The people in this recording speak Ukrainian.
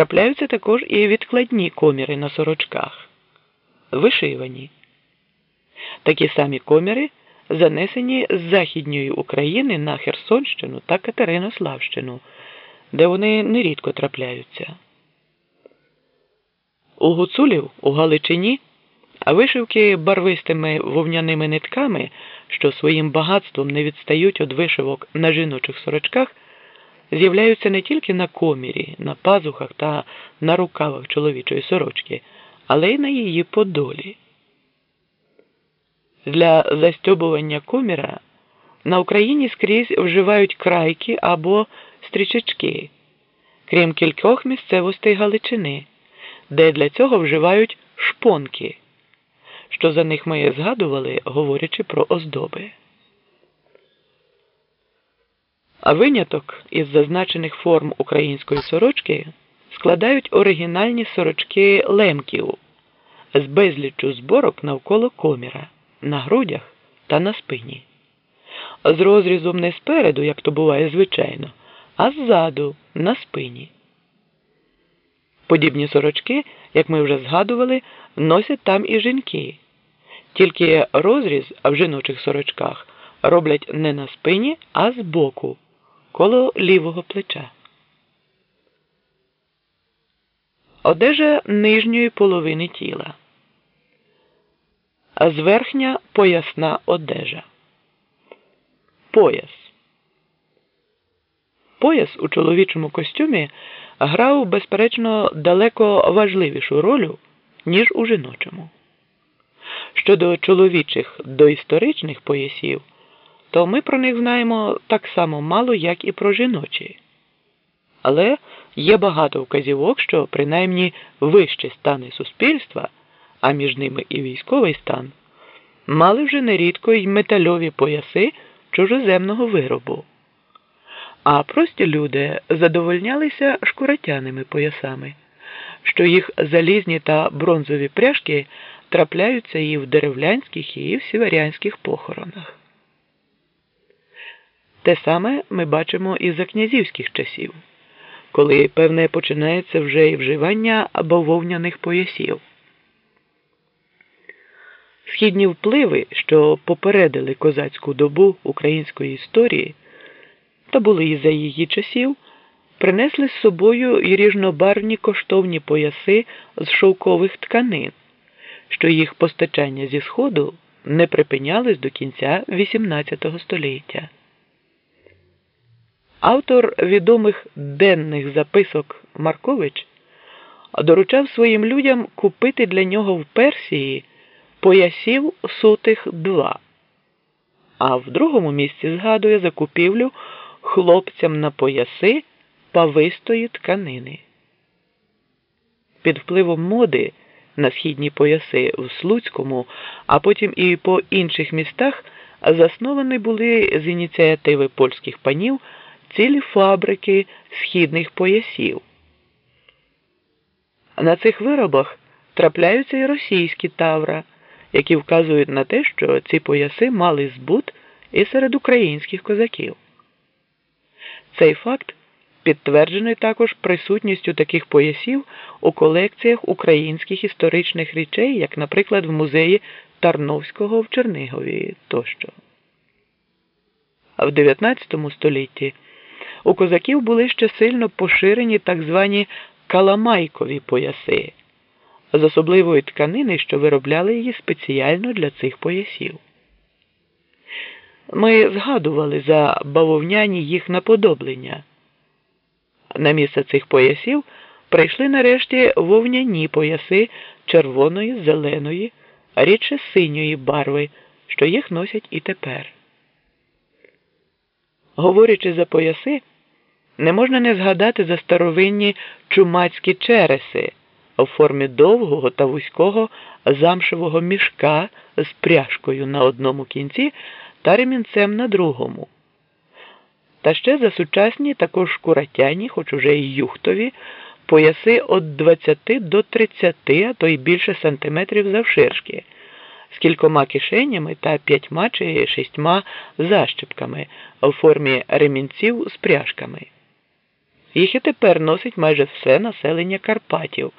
Трапляються також і відкладні коміри на сорочках, вишивані. Такі самі коміри занесені з Західньої України на Херсонщину та Катеринославщину, де вони нерідко трапляються. У гуцулів у Галичині вишивки барвистими вовняними нитками, що своїм багатством не відстають від вишивок на жіночих сорочках, з'являються не тільки на комірі, на пазухах та на рукавах чоловічої сорочки, але й на її подолі. Для застьобування коміра на Україні скрізь вживають крайки або стрічечки, крім кількох місцевостей Галичини, де для цього вживають шпонки, що за них ми згадували, говорячи про оздоби. А виняток із зазначених форм української сорочки складають оригінальні сорочки лемків з безліччю зборок навколо коміра, на грудях та на спині. З розрізом не спереду, як то буває звичайно, а ззаду на спині. Подібні сорочки, як ми вже згадували, носять там і жінки. Тільки розріз в жіночих сорочках роблять не на спині, а збоку коло лівого плеча. Одежа нижньої половини тіла. А зверхня поясна одежа. Пояс. Пояс у чоловічому костюмі грав, безперечно, далеко важливішу роль, ніж у жіночому. Щодо чоловічих доісторичних поясів то ми про них знаємо так само мало, як і про жіночі. Але є багато вказівок, що принаймні вищі стани суспільства, а між ними і військовий стан, мали вже нерідко й метальові пояси чужоземного виробу. А прості люди задовольнялися шкуратяними поясами, що їх залізні та бронзові пряжки трапляються і в деревлянських, і в сіверянських похоронах. Те саме ми бачимо і за князівських часів, коли певне починається вже і вживання бавовняних поясів. Східні впливи, що попередили козацьку добу української історії, та були і за її часів, принесли з собою і ріжнобарвні коштовні пояси з шовкових тканин, що їх постачання зі Сходу не припинялись до кінця XVIII століття. Автор відомих денних записок Маркович доручав своїм людям купити для нього в Персії поясів сотих два, а в другому місці згадує закупівлю хлопцям на пояси павистої тканини. Під впливом моди на східні пояси в Слуцькому, а потім і по інших містах засновані були з ініціативи польських панів цілі фабрики східних поясів. На цих виробах трапляються і російські тавра, які вказують на те, що ці пояси мали збут і серед українських козаків. Цей факт підтверджений також присутністю таких поясів у колекціях українських історичних речей, як, наприклад, в музеї Тарновського в Чернигові тощо. А в 19 столітті у козаків були ще сильно поширені так звані каламайкові пояси з особливої тканини, що виробляли її спеціально для цих поясів. Ми згадували за бавовняні їх наподоблення. На місце цих поясів прийшли нарешті вовняні пояси червоної, зеленої, рідше синьої барви, що їх носять і тепер. Говорячи за пояси, не можна не згадати за старовинні чумацькі череси у формі довгого та вузького замшевого мішка з пряжкою на одному кінці та ремінцем на другому. Та ще за сучасні також шкуратяні, хоч уже й юхтові, пояси від 20 до 30, а то й більше сантиметрів завширшки, з кількома кишенями та п'ятьма чи шістьма защіпками у формі ремінців з пряжками. Їх і тепер носить майже все населення Карпатів.